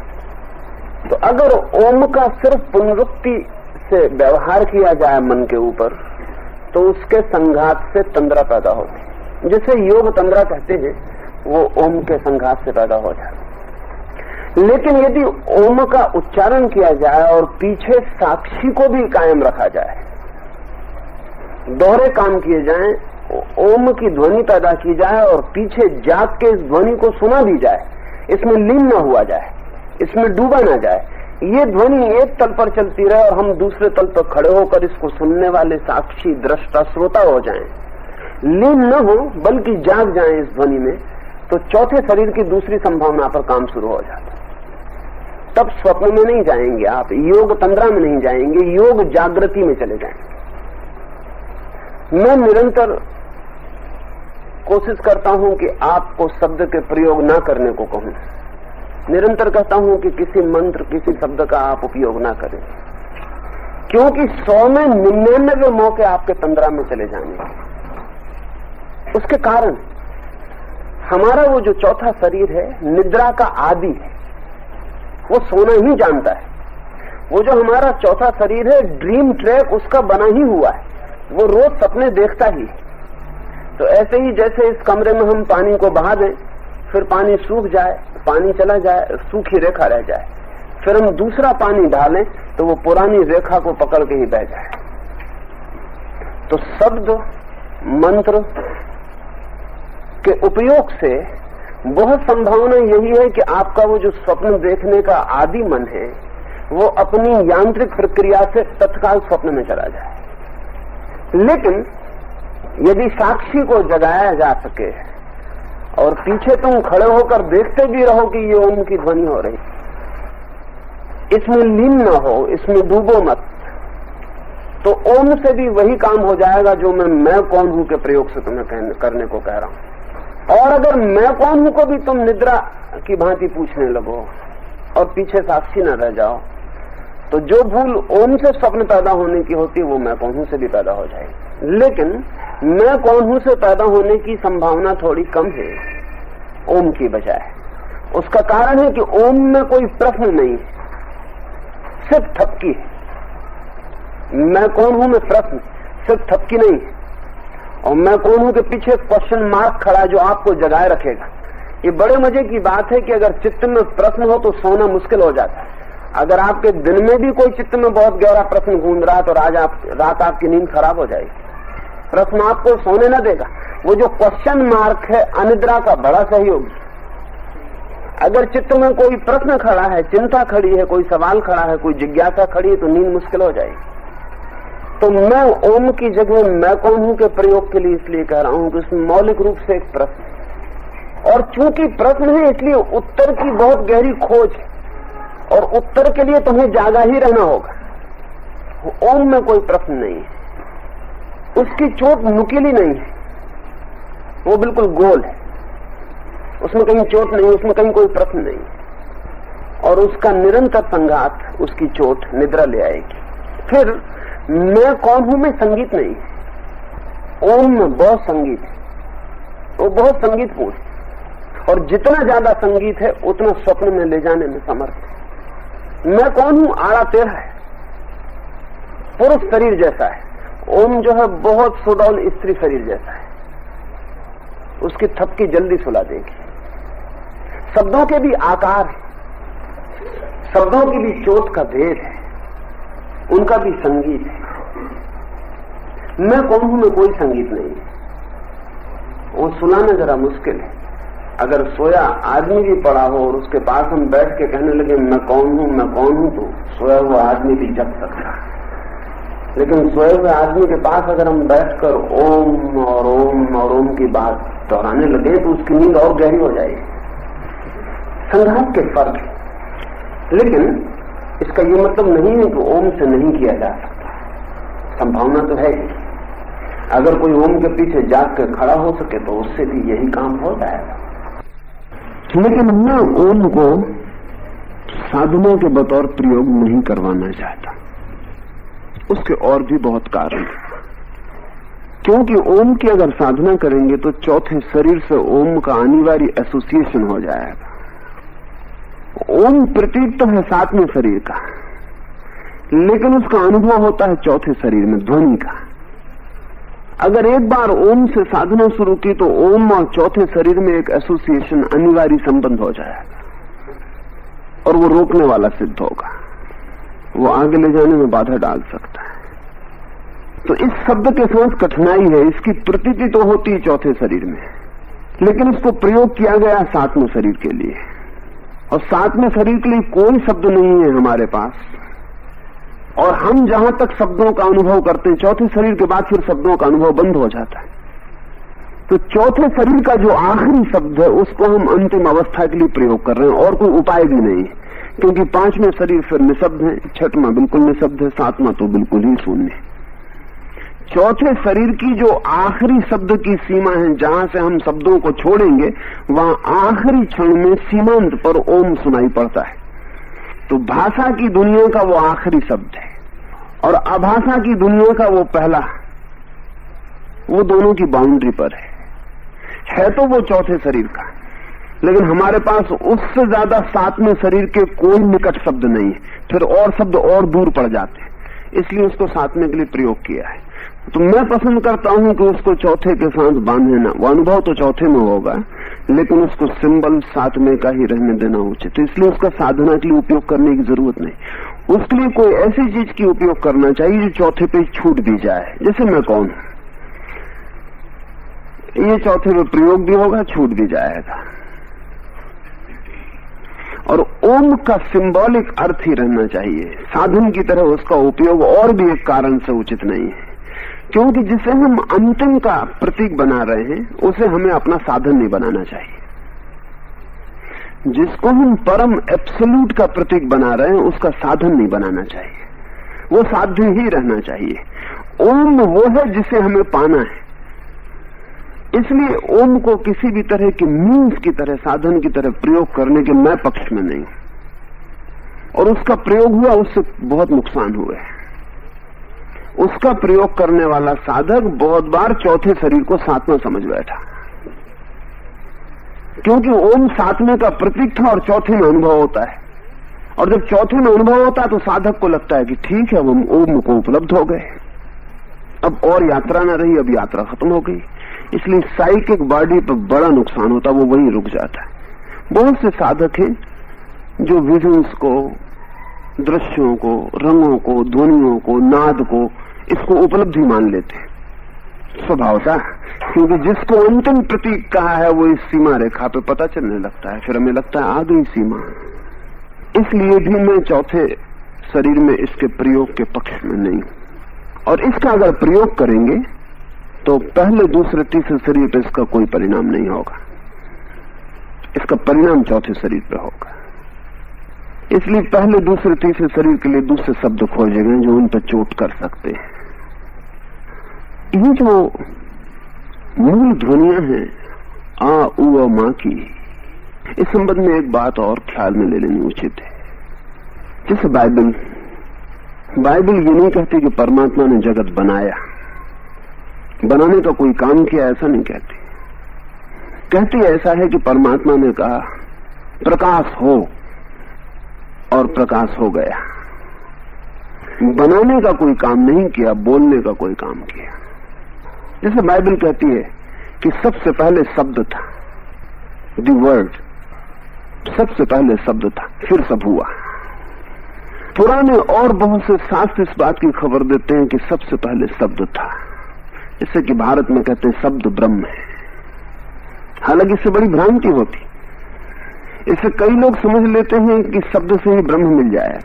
तो अगर ओम का सिर्फ़ पुनरुक्ति से व्यवहार किया जाए मन के ऊपर तो उसके संघात से तंद्रा पैदा होती जिसे योग तंद्रा कहते हैं, वो ओम के संघात से पैदा हो जाए लेकिन यदि ओम का उच्चारण किया जाए और पीछे साक्षी को भी कायम रखा जाए, दोहरे काम किए जाएँ, ओम की ध्वनि पैदा की जाए और पीछे जाग के इस ध्वनि को सुना भी जाए इसमें लीन न हुआ जाए, इसमें डूबा ना जाए। ये ध्वनि एक तल पर चलती रहे और हम दूसरे तल पर खड़े होकर इसको सुनने वाले साक्षी, दृष्टा, श्रोता हो जाएँ। लीन न हो, बल्कि जाग जाएँ इस ध्वनि में तो चौथे शरीर की दूसरी संभावना पर काम शुरू हो जाता तब स्वप्न में नहीं जाएँगे आप, योग तंद्रा में नहीं जाएँगे, योग जागृति में चले जाएँगे। मैं निरंतर कोशिश करता हूँ कि आपको शब्द के प्रयोग ना करने को कहूँ। निरंतर कहता हूँ कि किसी मंत्र, किसी शब्द का आप उपयोग ना करें। क्योंकि सौ में निन्यानबे मौके आपके पंद्रह में चले जाएँगे। उसके कारण, हमारा वो जो चौथा शरीर है, निद्रा का आदि है, वो सोना ही जानता है। वो जो हमारा चौथा शरीर है ड्रीम ट्रैक उसका बना ही हुआ है। वो रोज सपने देखता ही है। तो ऐसे ही जैसे इस कमरे में हम पानी को बहा दें, फिर पानी सूख जाए, पानी चला जाए, सूखी रेखा रह जाए। फिर हम दूसरा पानी डालें तो वो पुरानी रेखा को पकड़ के ही बह जाए। तो शब्द, मंत्र के उपयोग से बहुत संभावना यही है कि आपका वो जो स्वप्न देखने का आदि मन है, वो अपनी यांत्रिक प्रक्रिया से तत्काल स्वप्न में चला जाए। लेकिन यदि साक्षी को जगाया जा सके और पीछे तुम खड़े होकर देखते भी रहो कि ये ओम की ध्वनि हो रही इसमें लीन न हो इसमें डूबो मत। तो ओम से भी वही काम हो जाएगा जो मैं मैं कौन हूँ के प्रयोग से तुम्हें कहने, करने को कह रहा हूँ। और अगर मैं कौन हूँ को भी तुम निद्रा की भांति पूछने लगो और पीछे साक्षी न रह जाओ तो जो भूल ओम से स्वप्न पैदा होने की होती है, वो मैं कौन से भी पैदा हो जाएगी। लेकिन मैं कौन से पैदा होने की संभावना थोड़ी कम है, ओम की बजाय। उसका कारण है कि ओम में कोई प्रश्न नहीं, सिर्फ़ थपकी है। मैं कौन हूँ मैं प्रश्न, सिर्फ़ थपकी नहीं और मैं कौन हूँ के पीछे क्वेश्चन मार्क खड़ा जो आपको जगाए रखेगा। ये बड़े मज़े की बात है कि अगर चित्त में प्रश्न हो तो सोना मुश्किल हो जाता है। अगर आपके दिन में भी कोई चित्त में बहुत गहरा प्रश्न गूंज रहा तो आज आप, रात आपकी नींद खराब हो जाएगी। प्रश्न आपको सोने न देगा। वो जो क्वेश्चन मार्क है, अनिद्रा का बड़ा सहयोगी। अगर चित्त में कोई प्रश्न खड़ा है, चिंता खड़ी है, कोई सवाल खड़ा है, कोई जिज्ञासा खड़ी है तो नींद मुश्किल हो जाएगी। तो मैं ओम की जगह मैं कौन हूँ के प्रयोग के लिए इसलिए कह रहा हूँ कि इसमें मौलिक रूप से एक प्रश्न और चूँकि प्रश्न है, इसलिए उत्तर की बहुत गहरी खोज और उत्तर के लिए तुम्हें जागा ही रहना होगा। ओम में कोई प्रश्न नहीं है। उसकी चोट नुकीली नहीं है। वो बिल्कुल गोल है। उसमें कहीं चोट नहीं, उसमें कहीं कोई प्रश्न नहीं। और उसका निरंतर संघात, उसकी चोट निद्रा ले आएगी। फिर मैं कौन हूँ? मैं संगीत नहीं ओम में बहुत संगीत है। वो बहुत संगीतपूर्ण और जितना ज़्यादा संगीत है, उतना स्वप्न में ले जाने में समर्थ है। मैं कौन हूँ? आड़ा तेरा है। पुरुष शरीर जैसा है। ओम जो है, बहुत सुडौल स्त्री शरीर जैसा है। उसकी थपकी जल्दी सुला देगी। शब्दों के भी आकार शब्दों की भी चोट का भेद है। उनका भी संगीत है। मैं कौन हूँ? मैं कोई संगीत नहीं। वो सुनाना जरा मुश्किल है। अगर सोया आदमी भी पड़ा हो और उसके पास हम बैठ के कहने लगे, मैं कौन हूँ? मैं कौन हूँ? तो सोया हुआ आदमी भी जग सकता है। लेकिन सोए हुए आदमी के पास अगर हम बैठकर ओम और ओम और ओम की बात दोहराने लगे तो उसकी नींद और गहरी हो जाएगी। संघात के फ़र्क लेकिन इसका ये मतलब नहीं है कि ओम से नहीं किया जा सकता। संभावना तो है। अगर कोई ओम के पीछे जाग कर खड़ा हो सके तो उससे भी यही काम हो जाएगा। लेकिन मैं ओम को साधना के बतौर प्रयोग नहीं करवाना चाहता। उसके और भी बहुत कारण क्योंकि ओम की अगर साधना करेंगे तो चौथे शरीर से ओम का अनिवार्य एसोसिएशन हो जाएगा। ओम प्रतीक तो है सातवें शरीर का, लेकिन उसका अनुभव होता है चौथे शरीर में ध्वनि का। अगर एक बार ओम से साधना शुरू की तो ओम और चौथे शरीर में एक एसोसिएशन अनिवार्य संबंध हो जाएगा और वो रोकने वाला सिद्ध होगा। वो आगे ले जाने में बाधा डाल सकता है। तो इस शब्द के साथ कठिनाई है, इसकी प्रतीति तो होती है चौथे शरीर में। लेकिन इसको प्रयोग किया गया सातवें शरीर के लिए। और सातवें शरीर के लिए कोई शब्द नहीं है हमारे पास। और हम जहाँ तक शब्दों का अनुभव करते हैं, चौथे शरीर के बाद फिर शब्दों का अनुभव बंद हो जाता है। तो चौथे शरीर का जो आखिरी शब्द है, उसको हम अंतिम अवस्था के लिए प्रयोग कर रहे हैं, और कोई उपाय भी नहीं है। क्योंकि पाँचवें शरीर फिर निशब्द है, छठवा बिल्कुल निशब्द है, सातवां तो बिल्कुल ही शून्य है। चौथे शरीर की जो आखिरी शब्द की सीमा है, जहाँ से हम शब्दों को छोड़ेंगे, वहाँ आखिरी क्षण में सीमांत पर ओम सुनाई पड़ता है। तो भाषा की दुनिया का वो आखिरी शब्द है। और अभाषा की दुनिया का वो पहला, वो दोनों की बाउंड्री पर है। है तो वो चौथे शरीर का। लेकिन हमारे पास उससे ज़्यादा सातवें शरीर के कोई निकट शब्द नहीं है। फिर और शब्द और दूर पड़ जाते हैं। इसलिए उसको सातवें के लिए प्रयोग किया है। तो मैं पसंद करता हूँ कि उसको चौथे के साथ बांधे ना। वो अनुभव तो चौथे में होगा। लेकिन उसको सिंबल सातवें का ही रहने देना उचित तो इसलिए उसका साधना के लिए उपयोग करने की ज़रूरत नहीं। उसके लिए कोई ऐसी चीज़ की उपयोग करना चाहिए जो चौथे पे छूट दी जाए। जैसे मैं कौन ये चौथे पे प्रयोग भी होगा, छूट भी जाएगा। और ओम का सिंबॉलिक अर्थ ही रहना चाहिए। साधन की तरह उसका उपयोग और भी एक कारण से उचित नहीं है। क्योंकि जिसे हम अंतिम का प्रतीक बना रहे हैं, उसे हमें अपना साधन नहीं बनाना चाहिए। जिसको हम परम एब्सोल्यूट का प्रतीक बना रहे हैं, उसका साधन नहीं बनाना चाहिए। वो साध्य ही रहना चाहिए। ओम वो है जिसे हमें पाना है। इसलिए ओम को किसी भी तरह के मीन्स की तरह, साधन की तरह प्रयोग करने के मैं पक्ष में नहीं और उसका प्रयोग हुआ, उससे बहुत नुकसान हुए उसका प्रयोग करने वाला साधक बहुत बार चौथे शरीर को सातवां समझ बैठा। क्योंकि ओम सातवें का प्रतीक था और चौथे में अनुभव होता है। और जब चौथे में अनुभव होता है तो साधक को लगता है कि ठीक है हम ओम को उपलब्ध हो गए। अब और यात्रा ना रही, अब यात्रा खत्म हो गई। इसलिए साइकिक बॉडी पर बड़ा नुकसान होता, वो वहीं रुक जाता है। बहुत से साधक हैं जो विजन्स को, दृश्यों को, रंगों को, ध्वनियों को, नाद को इसको उपलब्धि मान लेते हैं। स्वभावता क्योंकि जिसको अंतिम प्रतीक कहा है, वो इस सीमा रेखा पे पता चलने लगता है। फिर हमें लगता है आ गई सीमा। इसलिए भी मैं चौथे शरीर में इसके प्रयोग के पक्ष में नहीं और इसका अगर प्रयोग करेंगे तो पहले, दूसरे, तीसरे शरीर पर इसका कोई परिणाम नहीं होगा। इसका परिणाम चौथे शरीर पर होगा। इसलिए पहले, दूसरे, तीसरे शरीर के लिए दूसरे शब्द खोजे गए जो उन पर चोट कर सकते हैं। ये जो मूल ध्वनिया है, आ, उ माँ की, इस संबंध में एक बात और ख्याल में ले लेनी उचित है। जैसे बाइबल बाइबल ये नहीं कहती कि परमात्मा ने जगत बनाया। बनाने का कोई काम किया, ऐसा नहीं कहती। कहती ऐसा है कि परमात्मा ने कहा, प्रकाश हो और प्रकाश हो गया। बनाने का कोई काम नहीं किया, बोलने का कोई काम किया। जैसे बाइबल कहती है कि सबसे पहले शब्द था। दी वर्ड सबसे पहले शब्द था, फिर सब हुआ। पुराने और बहुत से शास्त्र इस बात की खबर देते हैं कि सबसे पहले शब्द था। जैसे कि भारत में कहते हैं शब्द ब्रह्म है। हालाँकि इससे बड़ी भ्रांति होती। इससे कई लोग समझ लेते हैं कि शब्द से ही ब्रह्म मिल जाए।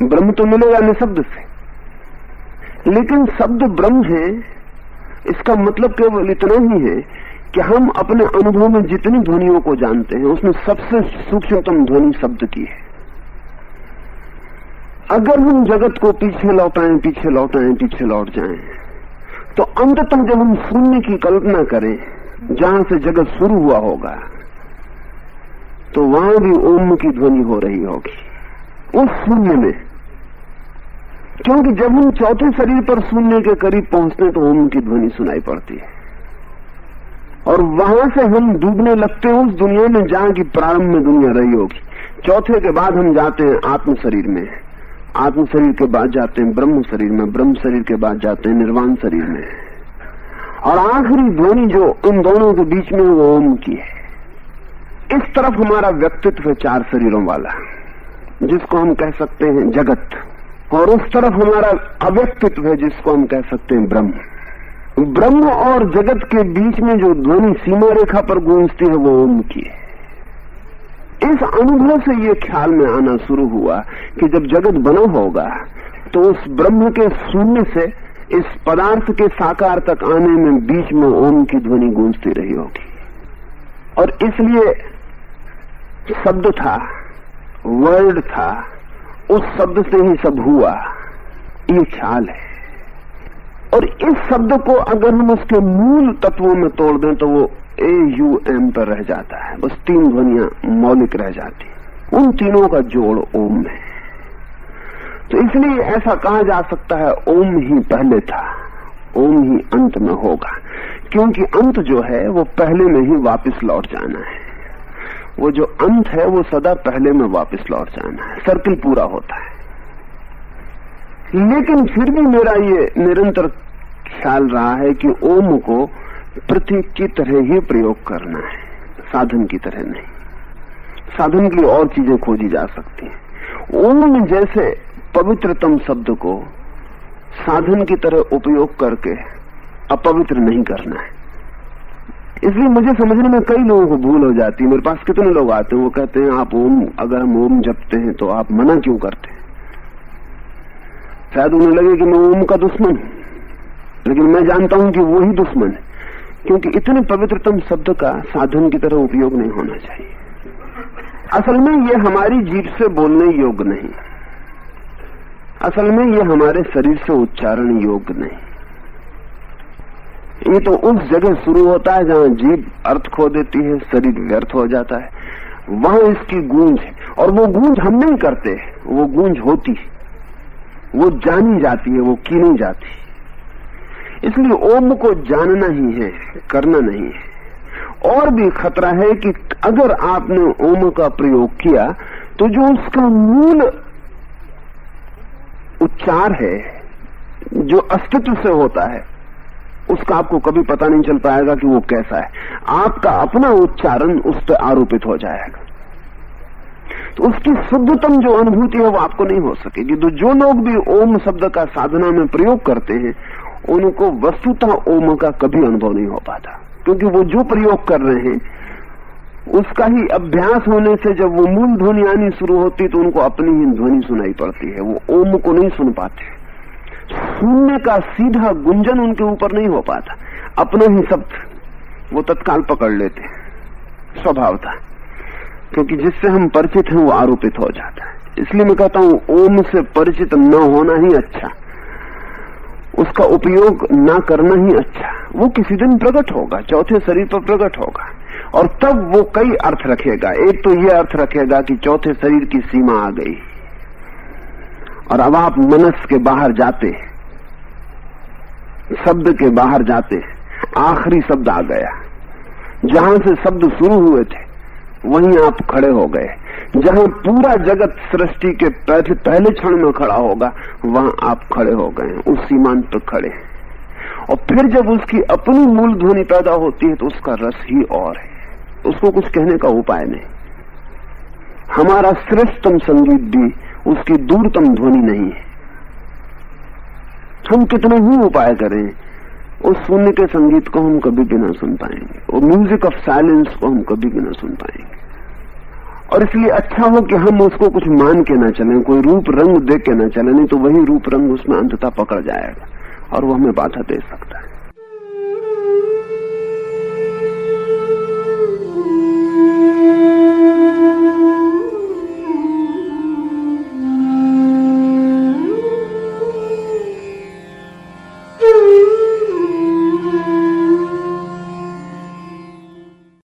ब्रह्म तो मिलेगा निशब्द से। लेकिन शब्द ब्रह्म है इसका मतलब केवल इतना ही है कि हम अपने अनुभव में जितनी ध्वनियों को जानते हैं, उसमें सबसे सूक्ष्मतम ध्वनि शब्द की है। अगर हम जगत को पीछे लौटाएँ पीछे लौटाएँ, पीछे लौट जाएँ तो अंततः जब हम शून्य की कल्पना करें, जहाँ से जगत शुरू हुआ होगा तो वहाँ भी ओम की ध्वनि हो रही होगी। उस शून्य में क्योंकि जब हम चौथे शरीर पर शून्य के करीब पहुँचते तो ओम की ध्वनि सुनाई पड़ती है। और वहाँ से हम डूबने लगते हैं, उस दुनिया में जहाँ की प्रारंभ में दुनिया रही होगी। चौथे के बाद हम जाते हैं आत्म शरीर में। आत्म शरीर के बाद जाते हैं ब्रह्म शरीर में, ब्रह्म शरीर के बाद जाते हैं निर्वाण शरीर में। और आखिरी ध्वनि जो इन दोनों के बीच में वो ओम की है। इस तरफ़ हमारा व्यक्तित्व है चार शरीरों वाला, जिसको हम कह सकते हैं जगत। और उस तरफ़ हमारा अव्यक्तित्व है जिसको हम कह सकते हैं ब्रह्म। ब्रह्म और जगत के बीच में जो ध्वनि सीमा रेखा पर गूंजती है, वो ओम की है। इस अनुभव से ये ख्याल में आना शुरू हुआ कि जब जगत बना होगा तो उस ब्रह्म के शून्य से इस पदार्थ के साकार तक आने में बीच में ओम की ध्वनि गूंजती रही होगी। और इसलिए शब्द था वर्ड था उस शब्द से ही सब हुआ। ये ख्याल है। और इस शब्द को अगर हम उसके मूल तत्वों में तोड़ दें तो वो ए यू एम पर रह जाता है। बस तीन ध्वनिया मौलिक रह जाती उन तीनों का जोड़ ओम है। तो इसलिए ऐसा कहा जा सकता है, ओम ही पहले था, ओम ही अंत में होगा। क्योंकि अंत जो है, वो पहले में ही वापस लौट जाना है। वो जो अंत है, वो सदा पहले में वापस लौट जाना है। सर्किल पूरा होता है। लेकिन फिर भी मेरा ये निरंतर ख्याल रहा है कि ओम को प्रतीक की तरह ही प्रयोग करना है, साधन की तरह नहीं। साधन के और चीज़ें खोजी जा सकती हैं। ओम जैसे पवित्रतम शब्द को साधन की तरह उपयोग करके अपवित्र नहीं करना है। इसलिए मुझे समझने में कई लोगों को भूल हो जाती है। मेरे पास कितने लोग आते हैं? वो कहते हैं, आप ओम, अगर हम ओम जपते हैं तो आप मना क्यों करते हैं? शायद उन्हें लगे कि मैं ओम का दुश्मन। लेकिन मैं जानता हूँ कि वो ही दुश्मन है। क्योंकि इतने पवित्रतम शब्द का साधन की तरह उपयोग नहीं होना चाहिए। असल में ये हमारी जीप से बोलने योग्य नहीं। असल में ये हमारे शरीर से उच्चारण योग्य नहीं। ये तो उस जगह शुरू होता है जहाँ जीव अर्थ खो देती है, शरीर व्यर्थ हो जाता है। वहाँ इसकी गूंज है। और वो गूंज हम नहीं करते, वो गूंज होती वो जानी जाती है, वो की नहीं जाती इसलिए ओम को जानना ही है, करना नहीं है। और भी खतरा है कि अगर आपने ओम का प्रयोग किया तो जो उसका मूल उच्चार है, जो अस्तित्व से होता है उसका आपको कभी पता नहीं चल पाएगा कि वो कैसा है। आपका अपना उच्चारण उस पर आरोपित हो जाएगा। तो उसकी शुद्धतम जो अनुभूति है वो आपको नहीं हो सकेगी। तो जो लोग भी ओम शब्द का साधना में प्रयोग करते हैं, उनको वस्तुतः ओम का कभी अनुभव नहीं हो पाता। क्योंकि वो जो प्रयोग कर रहे हैं, उसका ही अभ्यास होने से जब वो मूल ध्वनि आनी शुरू होती तो उनको अपनी ही ध्वनि सुनाई पड़ती है। वो ओम को नहीं सुन पाते। सुनने का सीधा गुंजन उनके ऊपर नहीं हो पाता। अपना ही शब्द वो तत्काल पकड़ लेते। स्वभाव था। क्योंकि जिससे हम परिचित हैं, वो आरोपित हो जाता है। इसलिए मैं कहता हूँ, ओम से परिचित न होना ही अच्छा। उसका उपयोग ना करना ही अच्छा। वो किसी दिन प्रकट होगा, चौथे शरीर पर प्रकट होगा। और तब वो कई अर्थ रखेगा। एक तो ये अर्थ रखेगा कि चौथे शरीर की सीमा आ गई। और अब आप मनस के बाहर जाते शब्द के बाहर जाते आखिरी शब्द आ गया। जहाँ से शब्द शुरू हुए थे, वहीं आप खड़े हो गए। जहाँ पूरा जगत सृष्टि के पहले क्षण में खड़ा होगा, वहाँ आप खड़े हो गए उस सीमांत पर खड़े और फिर जब उसकी अपनी मूल ध्वनि पैदा होती है तो उसका रस ही और है। उसको कुछ कहने का उपाय नहीं। हमारा श्रेष्ठतम संगीत भी उसकी दूरतम ध्वनि नहीं है। हम कितने ही उपाय करें, उस शून्य के संगीत को हम कभी भी ना सुन पाएँगे वो म्यूज़िक ऑफ़ साइलेंस को हम कभी भी ना सुन पाएँगे। और इसलिए अच्छा हो कि हम उसको कुछ मान के ना चलें, कोई रूप रंग देख के ना चले, नहीं तो वही रूप रंग उसमें अंततः पकड़ जाएगा, और वो हमें बाधा दे सकता है।